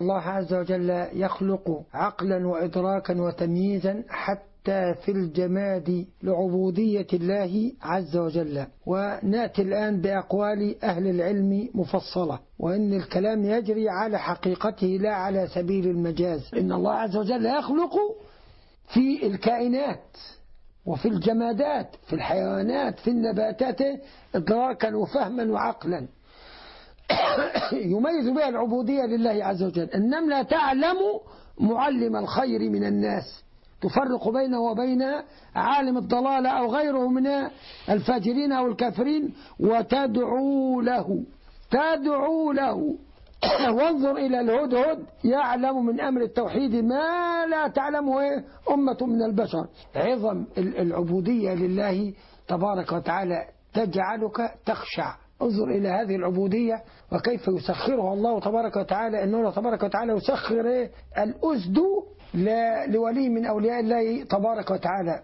الله عز وجل يخلق عقلا وإدراكا وتمييزا حتى في الجماد لعبودية الله عز وجل. ونأتي الآن بأقوال أهل العلم مفصلة. وإن الكلام يجري على حقيقته لا على سبيل المجاز. إن الله عز وجل يخلق في الكائنات وفي الجمادات في الحيوانات في النباتات إدراكا وفهما وعقلا. يميز بها العبودية لله عز وجل. النملة تعلم معلم الخير من الناس. تفرق بينه وبين عالم الضلالة أو غيره من الفاجرين أو الكافرين وتدعو له. تدعو له. وانظر إلى الهدهد. يعلم من أمر التوحيد ما لا تعلمه أمة من البشر. عظم العبودية لله تبارك وتعالى. تجعلك تخشع انظر إلى هذه العبودية وكيف يسخرها الله تبارك وتعالى أنه تبارك وتعالى يسخر الأسد لولي من أولياء الله تبارك وتعالى.